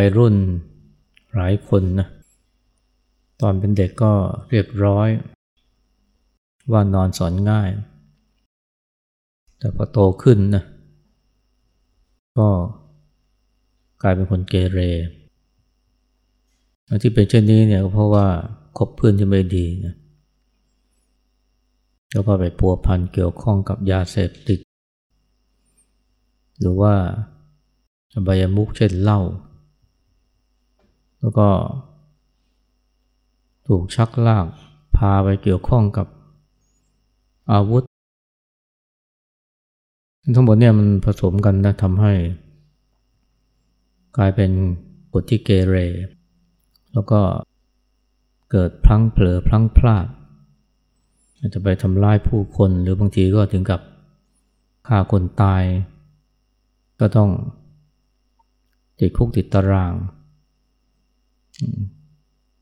วัยรุ่นหลายคนนะตอนเป็นเด็กก็เรียบร้อย ว่านอนสอนง่าย แต่พอโตขึ้นนะก็กลายเป็นคนเกเรที่เป็นเช่นนี้เนี่ยก็เพราะว่าคบเพื่อนที่ไม่ดีนะแล้วก็ไปปัวพันเกี่ยวข้องกับยาเสพติด หรือว่าอบายมุกเช่นเหล้า แล้วก็ ถูกชักลากพาไปเกี่ยวข้องกับอาวุธ ทั้งหมดเนี่ยมันผสมกันนะทำให้ กลายเป็นกฎที่เกเร แล้วก็เกิดพลั้งเผลอพลั้งพลาดอาจจะไปทำร้ายผู้คนหรือบางทีก็ถึงกับฆ่าคนตาย ก็ต้องติดคุกติดตาราง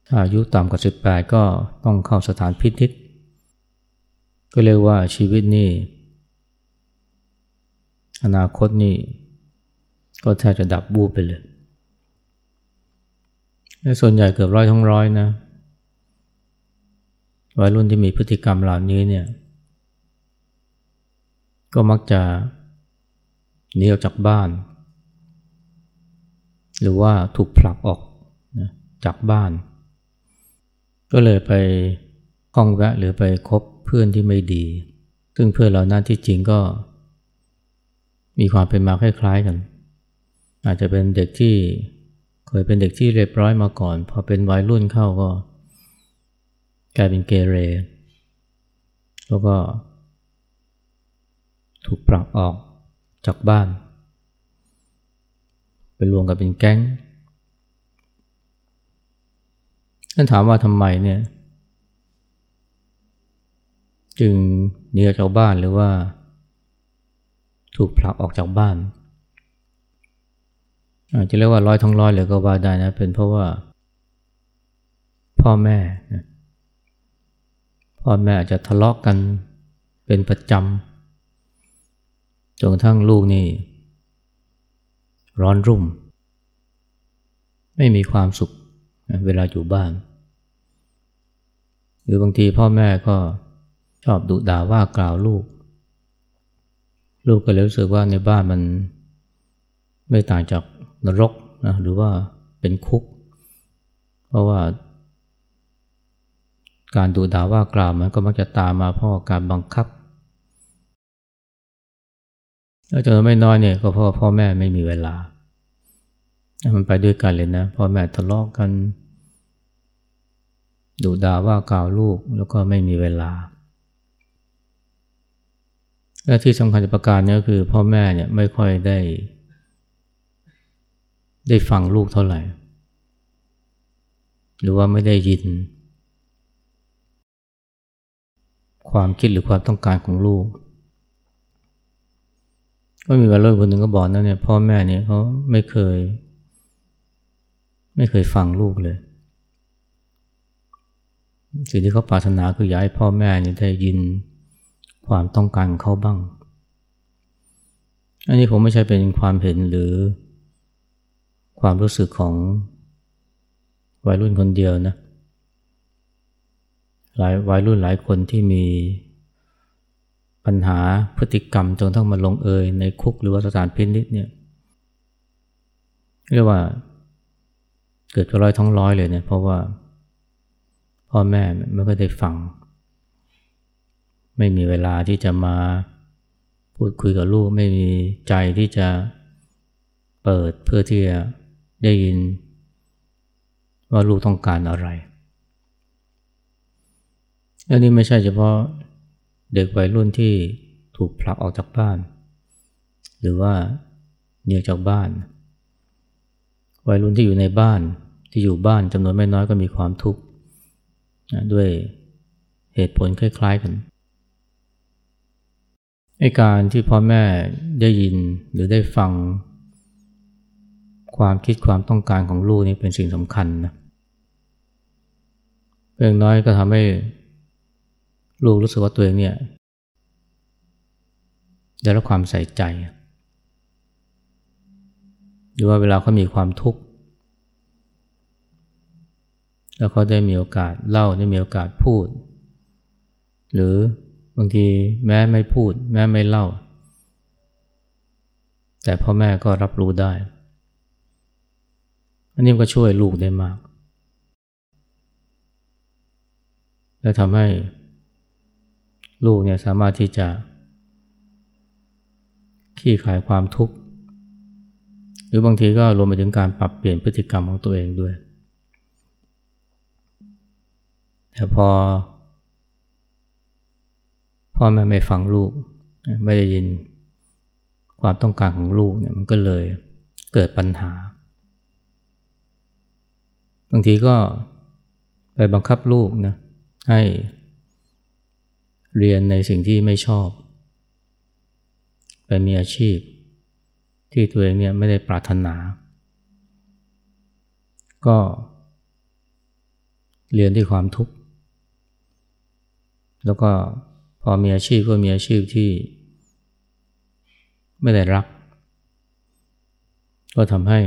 ถ้าอายุต่ำกว่า 18 ก็ต้องเข้าสถานพินิษก็เรียกว่าชีวิตนี่อนาคตนี่ก็แทบจะดับบูบไปเลย ส่วนใหญ่เกือบร้อยทั้งร้อยนะวัยรุ่นที่มีพฤติกรรมเหล่านี้เนี่ย ก็มักจะหนีออกจากบ้าน หรือว่าถูกผลักออก จากบ้าน ก็เลยไปข้องแวะหรือไปคบเพื่อนที่ไม่ดี ซึ่งเพื่อนเหล่านั้นที่จริงก็ มีความเป็นมาคล้ายๆกัน อาจจะเป็นเด็กที่เคยเป็นเด็กที่เรียบร้อยมาก่อน พอเป็นวัยรุ่นเข้าก็ กลายเป็นเกเร แล้วก็ ถูกปรับออกจากบ้านไปรวมกับเป็นแก๊ง ท่านถามว่าทำไมเนี่ย จึงหนีออกจากบ้านหรือว่า ถูกผลักออกจากบ้านอาจจะเรียกว่าร้อยทั้งร้อยเลยก็ว่าได้นะ เป็นเพราะว่า พ่อแม่นะพ่อแม่อาจจะทะเลาะกกันเป็นประจำจนกระทั่งลูกนี่ ร้อนรุ่ม ไม่มีความสุขเวลาอยู่บ้าน หรือบางทีพ่อแม่ก็ชอบดุด่าว่ากล่าวลูก ลูกก็เลยรู้สึกว่าในบ้านมันไม่ต่างจากนรกนะหรือว่าเป็นคุก เพราะว่า การดูด่าว่ากล่าวมันก็มักจะตามมาเพราะการบังคับแล้วจนไม่น้อยเนี่ยก็เพราะพ่อแม่ไม่มีเวลา มันไปด้วยกันเลยนะ พ่อแม่ทะเลาะกกัน ดูด่าว่ากล่าวลูกแล้วก็ไม่มีเวลา และที่สำคัญประการนี้ก็คือพ่อแม่เนี่ยไม่ค่อยได้ ได้ฟังลูกเท่าไหร่ หรือว่าไม่ได้ยิน ความคิดหรือความต้องการของลูกก็มีวัยรุ่นคนหนึ่งก็บอกนะเนี่ยพ่อแม่เนี่ยเขาไม่เคย ไม่เคยฟังลูกเลย สิ่งที่เขาปรารถนาคืออยากให้พ่อแม่เนี่ยได้ยินความต้องการของเขาบ้าง อันนี้ผมไม่ใช่เป็นความเห็นหรือ ความรู้สึกของวัยรุ่นคนเดียวนะ หลายวัยรุ่นหลายคนที่มีปัญหาพฤติกรรมจนต้องมาลงเอยในคุกหรือว่าสถานพินิษเนี่ยเรียกว่าเกิดร้อยท้องร้อยเลยเนี่ยเพราะว่า พ่อแม่ไม่ก็ได้ฟัง ไม่มีเวลาที่จะมาพูดคุยกับลูก ไม่มีใจที่จะเปิดเพื่อที่จะได้ยิน ว่าลูกต้องการอะไรอันนี้ไม่ใช่เฉพาะเด็กวัยรุ่นที่ถูกผลักออกจากบ้าน หรือว่าเนียจากบ้าน วัยรุ่นที่อยู่ในบ้านที่อยู่บ้านจำนวนไม่น้อยก็มีความทุกข์ ด้วยเหตุผลคล้ายๆกันไอการที่พ่อแม่ได้ยินหรือได้ฟัง ความคิดความต้องการของลูกนี่เป็นสิ่งสำคัญนะเพียงน้อยก็ทำให้ลูกรู้สึกว่าตัวเองเนี่ยได้รับความใส่ใจ หรือว่าเวลาเขามีความทุกข์ แล้วเขาได้มีโอกาสเล่าได้มีโอกาสพูด หรือบางทีแม้ไม่พูด แม้ไม่เล่า แต่พ่อแม่ก็รับรู้ได้ อันนี้ก็ช่วยลูกได้มาก และทำให้ลูกเนี่ยสามารถที่จะขี้ขายความทุกข์ หรือบางทีก็รวมไปถึงการปรับเปลี่ยนพฤติกรรมของตัวเองด้วย แต่พอ พ่อแม่ไม่ฟังลูก ไม่ได้ยินความต้องการของลูกเนี่ยมันก็เลยเกิดปัญหา บางทีก็ไปบังคับลูกนะให้เรียนในสิ่งที่ไม่ชอบ ไปมีอาชีพ ที่ตัวเองเนี่ยไม่ได้ปรารถนา ก็เรียนด้วยความทุกข์ แล้วก็พอมีอาชีพก็มีอาชีพที่ไม่ได้รัก ก็ทำให้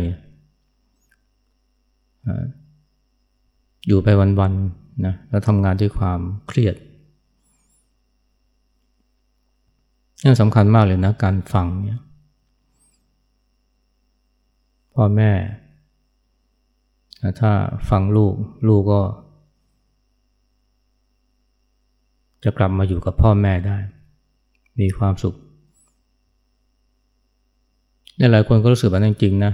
อยู่ไปวันๆนะแล้วทำงานด้วยความเครียดนี่สำคัญมากเลยนะการฟังเนี่ยพ่อแม่ ถ้าฟังลูกลูกก็ จะกลับมาอยู่กับพ่อแม่ได้ มีความสุขนี่หลายคนก็รู้สึกแบบนั้นจริงนะ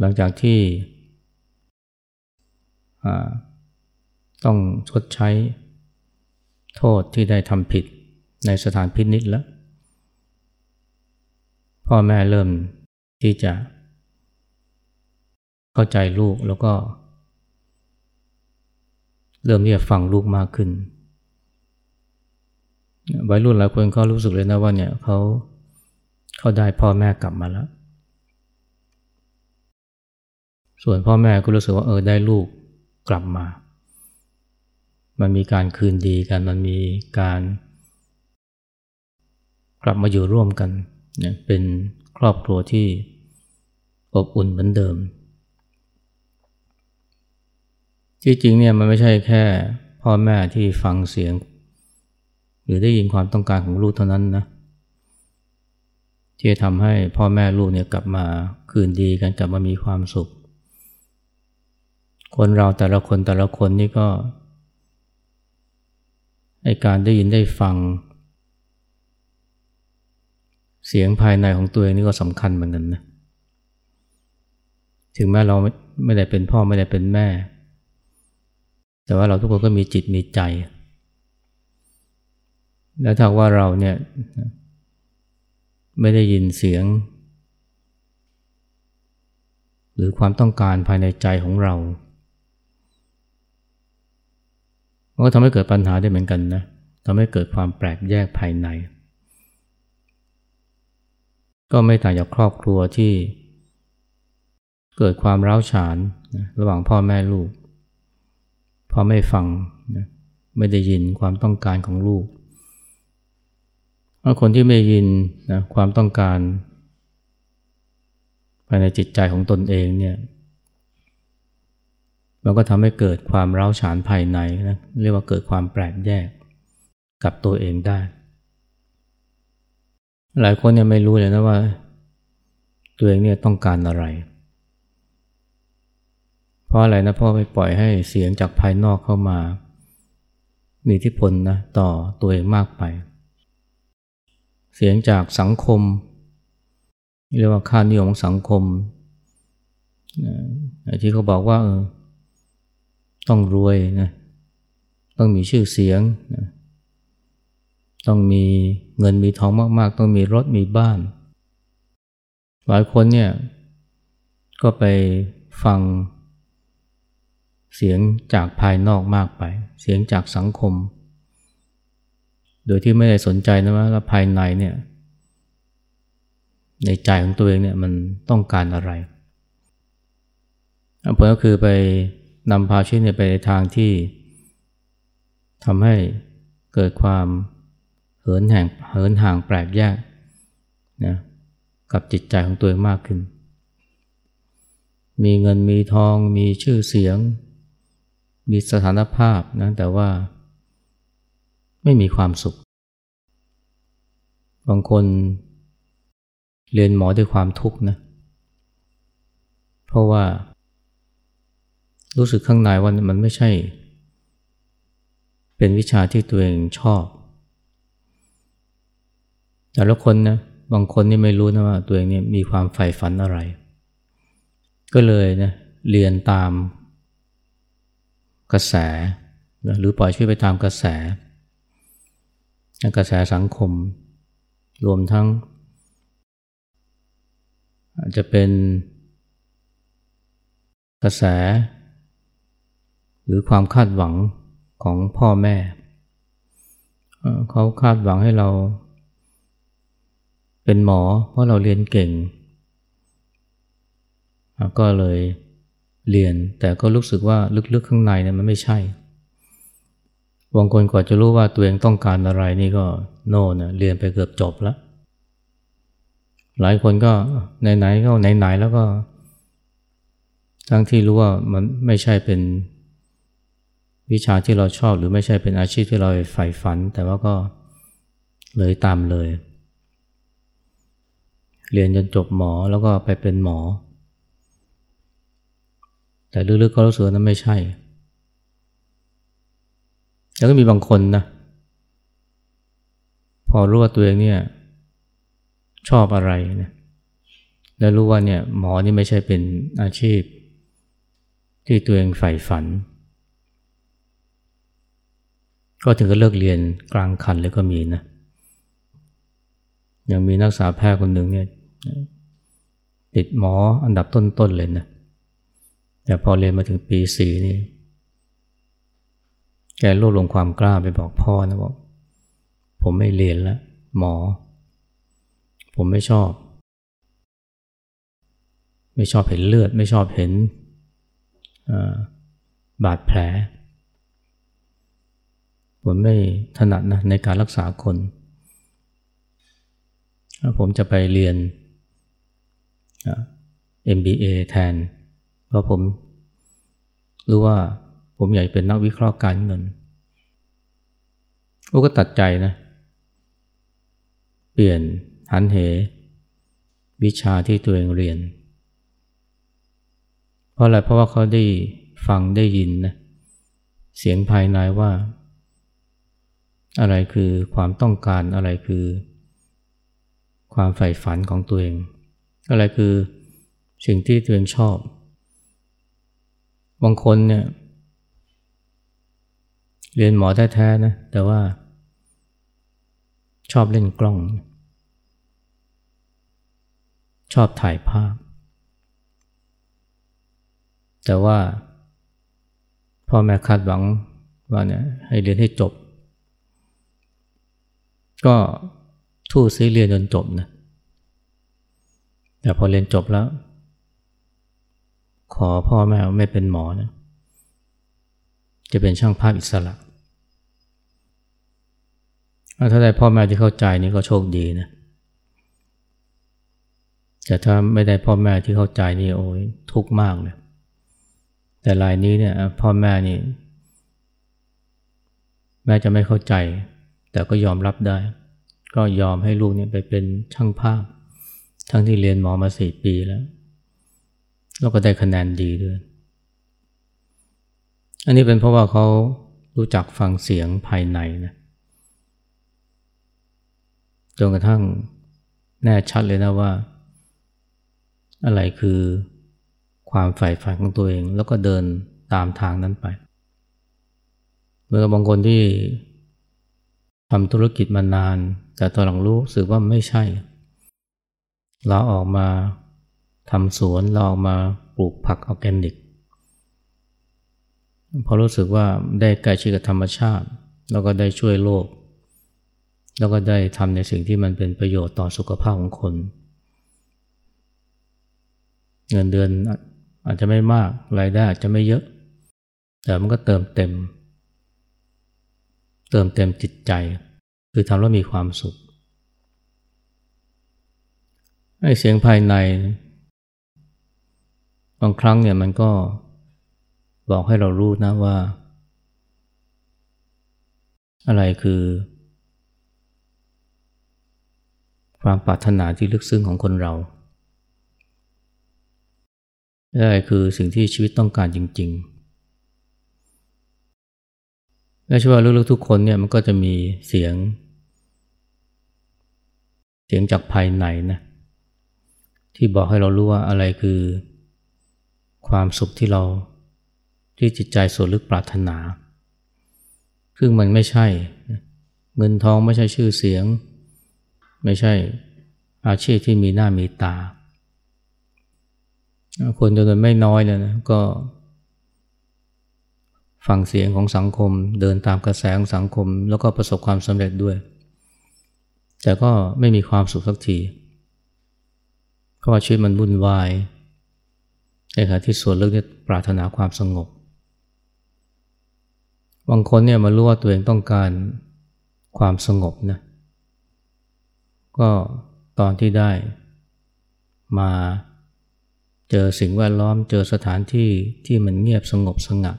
หลังจากที่ต้องชดใช้โทษที่ได้ทำผิดในสถานพินิษแล้ว พ่อแม่เริ่มที่จะ เข้าใจลูกแล้วก็ เริ่มที่จะฟังลูกมากขึ้น วัยรุ่นหลายคนเขารู้สึกเลยนะว่าเนี่ยเขาเขาได้พ่อแม่กลับมาแล้ว ส่วนพ่อแม่ก็รู้สึกว่าเออได้ลูกกลับมา มันมีการคืนดีกัน มันมีการ กลับมาอยู่ร่วมกันเนี่ยเป็นครอบครัวที่อบอุ่นเหมือนเดิม ที่จริงเนี่ยมันไม่ใช่แค่พ่อแม่ที่ฟังเสียง หรือได้ยินความต้องการของลูกเท่านั้นนะที่จะทำให้พ่อแม่ลูกเนี่ยกลับมาคืนดีกันกลับมามีความสุข คนเราแต่ละคนแต่ละคนนี่ก็ไอการได้ยินได้ฟัง เสียงภายในของตัวเองนี่ก็สำคัญเหมือนกันนะถึงแม้เราไม่ได้เป็นพ่อไม่ได้เป็นแม่ แต่ว่าเราทุกคนก็มีจิตมีใจ แล้วถ้าว่าเราเนี่ยไม่ได้ยินเสียง หรือความต้องการภายในใจของเรา มันก็ทำให้เกิดปัญหาได้เหมือนกันนะทำให้เกิดความแปลกแยกภายใน ก็ไม่ต่างจากครอบครัวที่ เกิดความร้าวฉานนะระหว่างพ่อแม่ลูก พ่อไม่ฟังนะไม่ได้ยินความต้องการของลูก คนที่ไม่ยินนะความต้องการ ภายในจิตใจของตนเองเนี่ยมันก็ทำให้เกิดความร้าวฉานภายในนะเรียกว่าเกิดความแปลกแยกกับตัวเองได้ หลายคนเนี่ยไม่รู้เลยนะว่า ตัวเองเนี่ยต้องการอะไร เพราะอะไรนะเพราะไปปล่อยให้เสียงจากภายนอกเข้ามา มีอิทธิพลนะต่อตัวเองมากไป เสียงจากสังคม เรียกว่าค่านิยมของสังคมที่เขาบอกว่าออต้องรวยนะต้องมีชื่อเสียงนะต้องมีเงินมีทองมาก ๆ ต้องมีรถมีบ้าน หลายคนเนี่ยก็ไปฟังเสียงจากภายนอกมากไป เสียงจากสังคม โดยที่ไม่ได้สนใจนะว่าภายในเนี่ยในใจของตัวเองเนี่ยมันต้องการอะไรผลก็คือไปนำพาชีวิตไปในทางที่ทำให้เกิดความเหินห่างเหินห่างแปลกแยกนะกับจิตใจของตัวเองมากขึ้น มีเงินมีทองมีชื่อเสียง มีสถานภาพนะแต่ว่า ไม่มีความสุข บางคนเรียนหมอด้วยความทุกข์นะ เพราะว่า รู้สึกข้างในว่ามันไม่ใช่ เป็นวิชาที่ตัวเองชอบ แต่ละคนนะบางคนนี่ไม่รู้นะว่าตัวเองเนี่ยมีความใฝ่ฝันอะไร ก็เลยนะเรียนตามกระแสนะหรือปล่อยชีวิตไปตามกระแส กระแสสังคม รวมทั้ง อาจจะเป็นกระแส หรือความคาดหวังของพ่อแม่ เขาคาดหวังให้เรา เป็นหมอเพราะเราเรียนเก่ง ก็เลยเรียนแต่ก็รู้สึกว่าลึกๆข้างในเนี่ยมันไม่ใช่ บางคนกว่าจะรู้ว่าตัวเองต้องการอะไรนี่ก็โน่นะเรียนไปเกือบจบแล้ว หลายคนก็ไหนๆก็ไหนๆแล้วก็ ทั้งที่รู้ว่ามันไม่ใช่เป็นวิชาที่เราชอบ หรือไม่ใช่เป็นอาชีพที่เราใฝ่ฝัน แต่ว่าก็เลยตามเลย เรียนจนจบหมอแล้วก็ไปเป็นหมอ แต่ลึกๆก็รู้สึกว่านั้นไม่ใช่ แล้วก็มีบางคนนะ พอรู้ว่าตัวเองเนี่ย ชอบอะไรนะแล้วรู้ว่าเนี่ย หมอนี่ไม่ใช่เป็นอาชีพ ที่ตัวเองใฝ่ฝัน ก็ถึงก็เลิกเรียนกลางคันเลยก็มีนะยังมีนักศึกษาแพทย์คนหนึ่งเนี่ยติดหมออันดับต้นๆเลยนะ แต่พอเรียนมาถึงปีสี่นี่ แกรวบรวมความกล้าไปบอกพ่อนะบอก ผมไม่เรียนแล้วหมอ ผมไม่ชอบ ไม่ชอบเห็นเลือด ไม่ชอบเห็นบาดแผล ผมไม่ถนัดนะในการรักษาคน ผมจะไปเรียน MBA แทน เพราะผมรู้ว่า ผมอยากเป็นนักวิเคราะห์การเงินโอ้ก็ตัดใจนะ เปลี่ยนหันเห วิชาที่ตัวเองเรียน เพราะอะไรเพราะว่าเขาได้ฟังได้ยินนะเสียงภายในว่า อะไรคือความต้องการอะไรคือ ความใฝ่ฝันของตัวเอง อะไรคือสิ่งที่ตัวเองชอบ บางคนเนี่ย เรียนหมอแท้ๆนะ แต่ว่า ชอบเล่นกล้อง ชอบถ่ายภาพ แต่ว่าพ่อแม่คาดหวังว่าเนี่ยให้เรียนให้จบ ก็ทู่ซีเรียนจนจบนะแต่พอเรียนจบแล้ว ขอพ่อแม่ไม่เป็นหมอนะ จะเป็นช่างภาพอิสระ ถ้าได้พ่อแม่ที่เข้าใจนี่ก็โชคดีนะ แต่ถ้าไม่ได้พ่อแม่ที่เข้าใจนี่โอ้ยทุกข์มากเลย แต่รายนี้เนี่ยพ่อแม่นี่ แม่จะไม่เข้าใจ แต่ก็ยอมรับได้ ก็ยอมให้ลูกเนี่ยไปเป็นช่างภาพ ทั้งที่เรียนหมอมาสี่ปีแล้ว แล้วก็ได้คะแนนดีด้วย อันนี้เป็นเพราะว่าเขารู้จักฟังเสียงภายในนะจนกระทั่งแน่ชัดเลยนะว่า อะไรคือความใฝ่ฝันของตัวเอง แล้วก็เดินตามทางนั้นไปเมื่อบางคนที่ทำธุรกิจมานาน แต่ตอนหลังรู้สึกว่าไม่ใช่ เราออกมาทำสวนเราออกมาปลูกผักออร์แกนิก พอรู้สึกว่าได้ใกล้ชิดกับธรรมชาติ แล้วก็ได้ช่วยโลก แล้วก็ได้ทำในสิ่งที่มันเป็นประโยชน์ต่อสุขภาพของคน เงินเดือนอาจจะไม่มากรายได้อาจจะไม่เยอะ แต่มันก็เติมเต็ม เติมเต็มจิตใจ คือทำแล้วมีความสุขไอ้เสียงภายใน บางครั้งเนี่ยมันก็ บอกให้เรารู้นะว่า อะไรคือ ความปรารถนาที่ลึกซึ้งของคนเราอะไรคือสิ่งที่ชีวิตต้องการจริง ๆ และเชื่อว่าลึกๆทุกคนเนี่ยมันก็จะมีเสียง เสียงจากภายในนะที่บอกให้เรารู้ว่าอะไรคือ ความสุขที่เรา ที่จิตใจส่วนลึกปรารถนา ซึ่งมันไม่ใช่ เงินทองไม่ใช่ชื่อเสียง ไม่ใช่อาชีพที่มีหน้ามีตา คนจำนวนไม่น้อยเลยนะก็ฟังเสียงของสังคมเดินตามกระแสของสังคม แล้วก็ประสบความสำเร็จด้วย แต่ก็ไม่มีความสุขสักทีเพราะว่าชีวิตมันวุ่นวายในขณะที่ส่วนลึกนี่ปรารถนาความสงบ บางคนเนี่ยมารู้ว่าตัวเองต้องการความสงบนะ ก็ตอนที่ได้มาเจอสิ่งแวดล้อมเจอสถานที่ที่มันเงียบสงบสงัด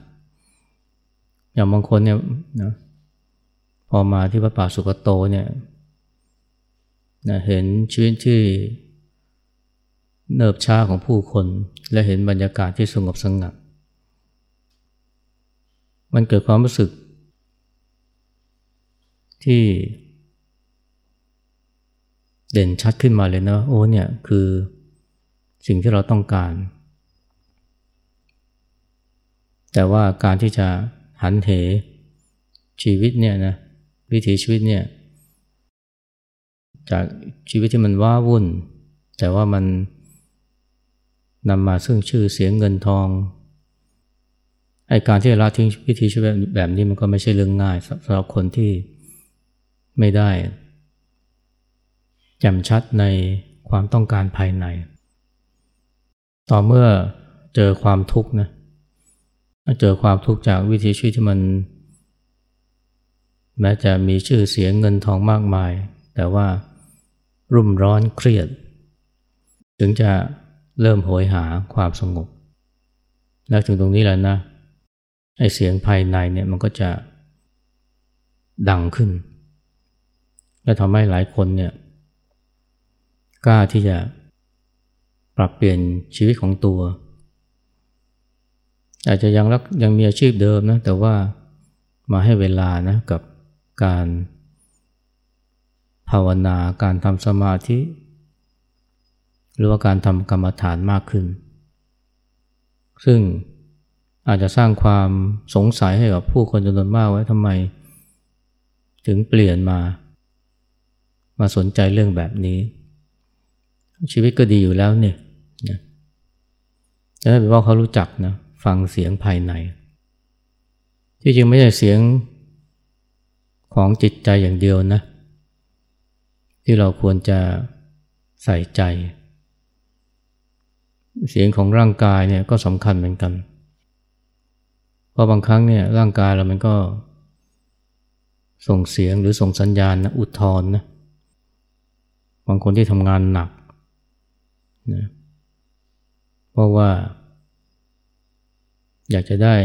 อย่างบางคนเนี่ยนะพอมาที่พระป่าสุกโตเนี่ยนะเห็นชีวิตที่เนิบช้าของผู้คน และเห็นบรรยากาศที่สงบสงัด มันเกิดความรู้สึก ที่ เด่นชัดขึ้นมาเลยนะโอ้เนี่ยคือสิ่งที่เราต้องการ แต่ว่าการที่จะหันเหชีวิตเนี่ยนะวิถีชีวิตเนี่ยจากชีวิตที่มันว้าวุ่น แต่ว่ามันนำมาซึ่งชื่อเสียงเงินทอง ไอการที่จะละทิ้งวิธีชีวิตแบบนี้มันก็ไม่ใช่เรื่องง่ายสำหรับคนที่ไม่ได้แจ่มชัดในความต้องการภายใน ต่อเมื่อเจอความทุกข์นะเจอความทุกข์จากวิธีชีวิตที่มัน แม้จะมีชื่อเสียงเงินทองมากมาย แต่ว่ารุ่มร้อนเครียด ถึงจะเริ่มโหยหาความสงบ แล้วถึงตรงนี้แหละนะ ไอเสียงภายในเนี่ยมันก็จะดังขึ้น และทำให้หลายคนเนี่ยกล้าที่จะปรับเปลี่ยนชีวิตของตัว อาจจะยังรักยังมีอาชีพเดิมนะแต่ว่ามาให้เวลานะกับการภาวนาการทำสมาธิ หรือว่าการทำกรรมฐานมากขึ้น ซึ่ง อาจจะสร้างความสงสัยให้กับผู้คนจำนวนมากไว้ทำไม ถึงเปลี่ยนมา มาสนใจเรื่องแบบนี้ ชีวิตก็ดีอยู่แล้วเนี่ยนะแต่ถ้าเป็นว่าเขารู้จักนะฟังเสียงภายใน ที่จริงไม่ใช่เสียงของจิตใจอย่างเดียวนะ ที่เราควรจะใส่ใจ เสียงของร่างกายเนี่ยก็สำคัญเหมือนกันเพราะบางครั้งเนี่ยร่างกายเรามันก็ส่งเสียงหรือส่งสัญญาณนะอุทธรนะบางคนที่ทำงานหนักนะเพราะว่า อยากจะได้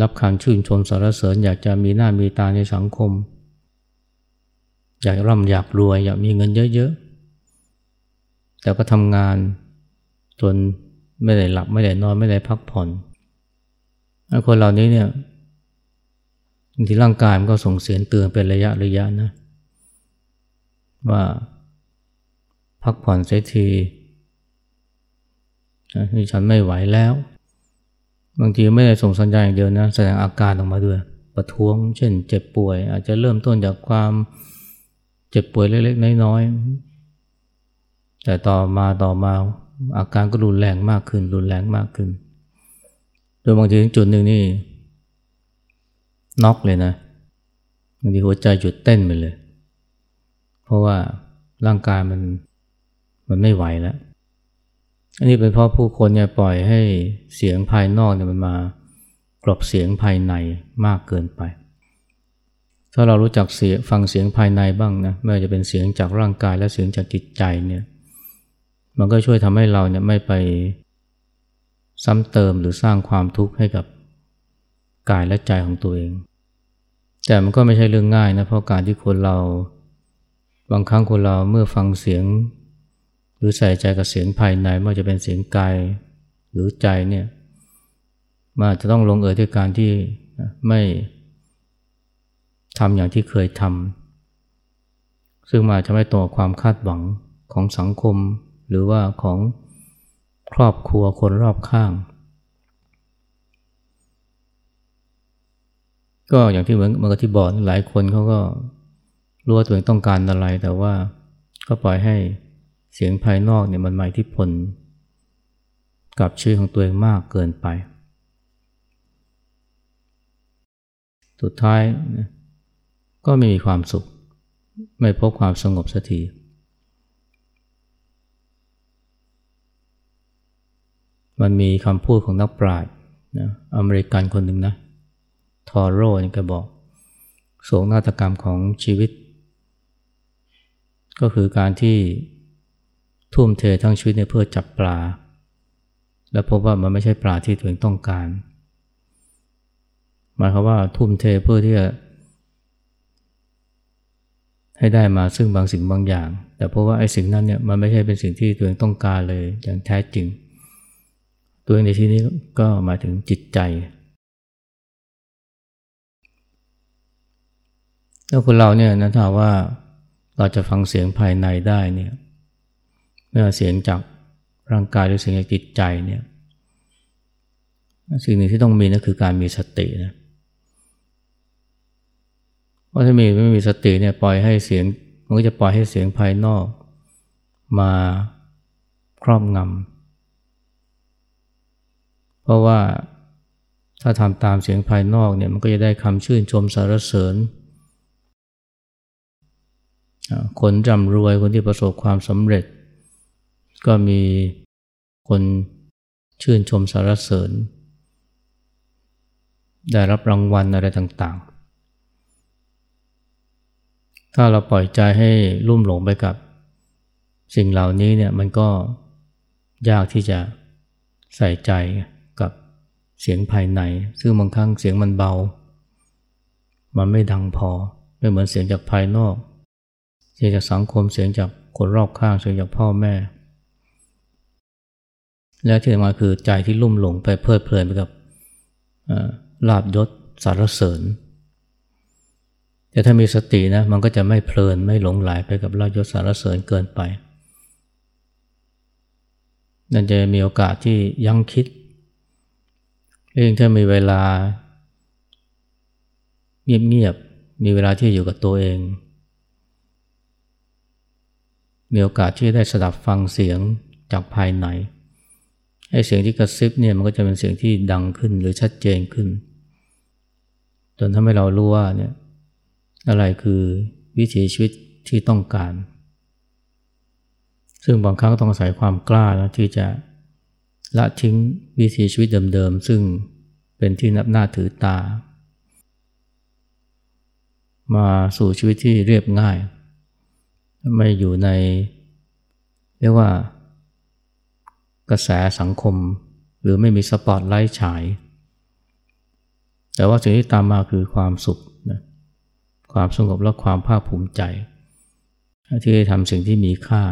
รับคำชื่นชมสรรเสริญ อยากจะมีหน้ามีตาในสังคม อยากร่ำอยากรวย อยากมีเงินเยอะๆ แต่ก็ทำงานจนไม่ได้หลับไม่ได้นอนไม่ได้พักผ่อน คนเหล่านี้เนี่ยบางทีร่างกายมันก็ส่งเสียงเตือนเป็นระยะระยะนะ ว่าพักผ่อนเสียทีนี่ฉันไม่ไหวแล้ว บางทีไม่ได้ส่งสัญญาณอย่างเดียวนะ แสดงอาการออกมาด้วย ประท้วง เช่น เจ็บป่วย อาจจะเริ่มต้นจากความเจ็บป่วยเล็กๆ น้อยๆ แต่ต่อมาต่อมาอาการก็รุนแรงมากขึ้น รุนแรงมากขึ้น โดยบางทีถึงจุดหนึ่งนี่น็อกเลยนะบางทีหัวใจหยุดเต้นไปเลย เพราะว่าร่างกายมันมันไม่ไหวแล้ว อันนี้เป็นเพราะผู้คนเนี่ยปล่อยให้เสียงภายนอกเนี่ยมันมากรบเสียงภายในมากเกินไป ถ้าเรารู้จักเสียงฟังเสียงภายในบ้างนะไม่ว่าจะเป็นเสียงจากร่างกายและเสียงจากจิตใจเนี่ย มันก็ช่วยทำให้เราเนี่ยไม่ไป ซ้ำเติมหรือสร้างความทุกข์ให้กับกายและใจของตัวเอง แต่มันก็ไม่ใช่เรื่องง่ายนะเพราะการที่คนเรา บางครั้งคนเราเมื่อฟังเสียง หรือใส่ใจกับเสียงภายในไม่ว่าจะเป็นเสียงกายหรือใจเนี่ยมันจะต้องลงเอยด้วยการที่ไม่ทำอย่างที่เคยทำซึ่งมาจะไม่ตรงความคาดหวังของสังคม หรือว่าของ ครอบครัวคนรอบข้าง ก็อย่างที่เหมือนเมื่อที่บอกหลายคนเขาก็รู้ว่าตัวเองต้องการอะไร แต่ว่าก็ปล่อยให้เสียงภายนอกเนี่ยมันมาที่ผลกับชีวิตของตัวเองมากเกินไป สุดท้ายก็ไม่มีความสุข ไม่พบความสงบสักที มันมีคำพูดของนักปราชญ์นะอเมริกันคนหนึ่งนะทอโร่นี่ก็บอกโศกนาฏกรรมของชีวิต ก็คือการที่ทุ่มเททั้งชีวิตเพื่อจับปลา และพบว่ามันไม่ใช่ปลาที่ตัวเองต้องการหมายความว่าทุ่มเทเพื่อที่จะให้ได้มาซึ่งบางสิ่งบางอย่าง แต่เพราะว่าไอ้สิ่งนั้นเนี่ยมันไม่ใช่เป็นสิ่งที่ตัวเองต้องการเลยอย่างแท้จริง ตัวเองในที่นี้ก็หมายถึงจิตใจ แล้วคนเราเนี่ยนะถ้าว่าเราจะฟังเสียงภายในได้เนี่ยไม่ว่าเสียงจากร่างกายหรือเสียงจากจิตใจเนี่ยสิ่งหนึ่งที่ต้องมีนั่นคือการมีสตินะเพราะถ้ามีไม่มีสติเนี่ยปล่อยให้เสียงมันก็จะปล่อยให้เสียงภายนอก มาครอบงำ ราะว่าถ้าทำตามเสียงภายนอกเนี่ยมันก็จะได้คำชื่นชมสรรเสริญ คนร่ำรวยคนที่ประสบความสำเร็จ ก็มีคนชื่นชมสรรเสริญ ได้รับรางวัลอะไรต่างๆ ถ้าเราปล่อยใจให้ลุ่มหลงไปกับสิ่งเหล่านี้เนี่ยมันก็ยากที่จะใส่ใจ เสียงภายใน ซึ่งบางครั้งเสียงมันเบา มันไม่ดังพอ ไม่เหมือนเสียงจากภายนอก เสียงจากสังคม เสียงจากคนรอบข้าง เสียงจากพ่อแม่ และที่สำคัญคือใจที่ลุ่มหลงไปเพลิดเพลินไปกับลาบยศสารเสริญ แต่ถ้ามีสตินะ มันก็จะไม่เพลินไม่หลงไหลไปกับลาบยศสารเสริญเกินไปนั่นจะมีโอกาสที่ยั้งคิด เองถ้ามีเวลา เงียบๆ มีเวลาที่อยู่กับตัวเอง มีโอกาสที่ได้สดับฟังเสียงจากภายในไอ้เสียงที่กระซิบเนี่ยมันก็จะเป็นเสียงที่ดังขึ้นหรือชัดเจนขึ้น จนทำให้เรารู้ว่าเนี่ยอะไรคือวิถีชีวิตที่ต้องการ ซึ่งบางครั้งต้องอาศัยความกล้านะที่จะ ละทิ้งวิถีชีวิตเดิมๆ ซึ่งเป็นที่นับหน้าถือตา มาสู่ชีวิตที่เรียบง่าย ไม่อยู่ใน เรียกว่ากระแสสังคม หรือไม่มีสปอตไลท์ฉาย แต่ว่าสิ่งที่ตามมาคือความสุขนะความสงบและความภาคภูมิใจ ที่ได้ทำสิ่งที่มีค่า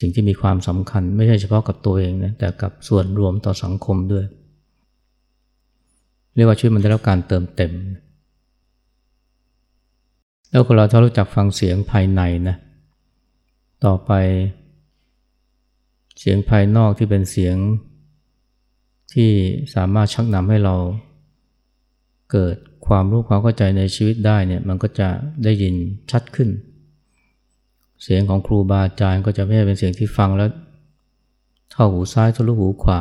สิ่งที่มีความสำคัญไม่ใช่เฉพาะกับตัวเองนะแต่กับส่วนรวมต่อสังคมด้วย เรียกว่าชีวิตมันได้รับการเติมเต็ม แล้วคนเราถ้ารู้จักฟังเสียงภายในนะต่อไป เสียงภายนอกที่เป็นเสียง ที่สามารถชักนำให้เรา เกิดความรู้ความเข้าใจในชีวิตได้เนี่ยมันก็จะได้ยินชัดขึ้น เสียงของครูบาอาจารย์ก็จะไม่ใช่เป็นเสียงที่ฟังแล้วเข้าหูซ้ายทะลุหูขวา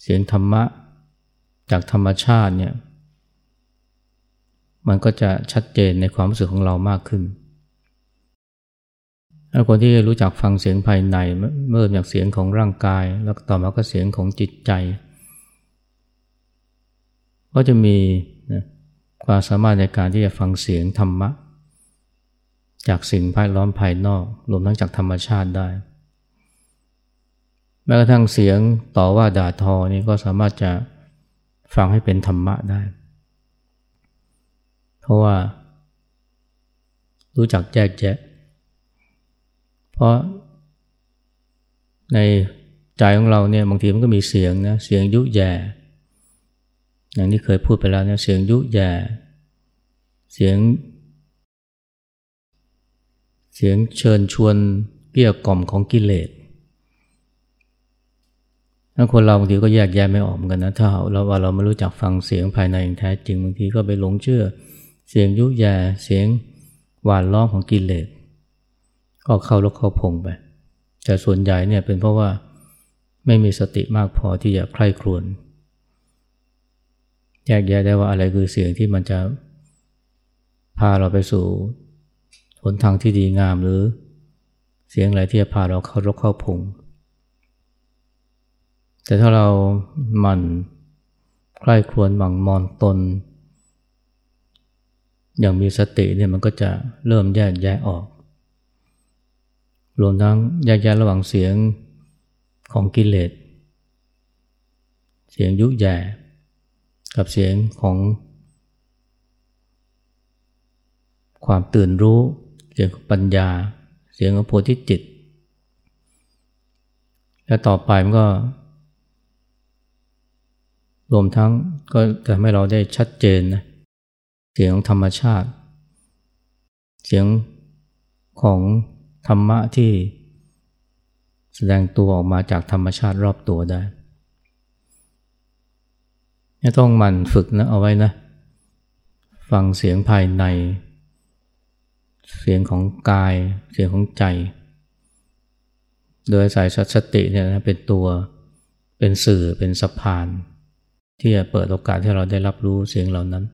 เสียงธรรมะจากธรรมชาติเนี่ยมันก็จะชัดเจนในความรู้สึกของเรามากขึ้น ถ้าคนที่รู้จักฟังเสียงภายในเมื่อจากเสียงของร่างกาย แล้วต่อมาก็เสียงของจิตใจ ก็จะมีความสามารถในการที่จะฟังเสียงธรรมะ จากสิ่งภายล้อมภายนอกรวมทั้งจากธรรมชาติได้ แม้กระทั่งเสียงต่อว่าด่าทอนี่ก็สามารถจะฟังให้เป็นธรรมะได้ เพราะว่า รู้จักแยกแยะ เพราะในใจของเราเนี่ยบางทีมันก็มีเสียงนะเสียงยุแย่ อย่างที่เคยพูดไปแล้วเนี่ยเสียงยุแย่ เสียง เสียงเชิญชวนเกี่ยกล่อมของกิเลสถ้าคนเราบางทีก็แยกแยะไม่ออกเหมือนกันนะถ้าเราว่าเราไม่รู้จักฟังเสียงภายในอย่างแท้จริงบางทีก็ไปหลงเชื่อ เสียงยุแย่เสียงหวานล้อมของกิเลสก็เข้าลกเข้าพงไป แต่ส่วนใหญ่เนี่ยเป็นเพราะว่าไม่มีสติมากพอที่จะใคร่ครวญแยกแยะได้ว่าอะไรคือเสียงที่มันจะพาเราไปสู่ หนทางที่ดีงามหรือเสียงอะไรที่จะพาเราเข้ารกเข้าพุง แต่ถ้าเราหมั่นใคร่ครวญหมั่งมอนตน อย่างมีสติเนี่ยมันก็จะเริ่มแยกแยะออก รวมทั้งแยกแยะระหว่างเสียงของกิเลส เสียงยุแย่กับเสียงของความตื่นรู้ เสียงของปัญญา เสียงของโพธิจิต และต่อไปมันก็ รวมทั้งก็จะทำให้เราได้ชัดเจนนะเสียงธรรมชาติ เสียงของธรรมะที่แสดงตัวออกมาจากธรรมชาติรอบตัวได้ต้องหมั่นฝึกนะเอาไว้นะ ฟังเสียงภายใน เสียงของกาย เสียงของใจ โดยสายสติเนี่ยนะเป็นตัวเป็นสื่อเป็นสะพาน ที่จะเปิดโอกาสให้เราได้รับรู้เสียงเหล่านั้น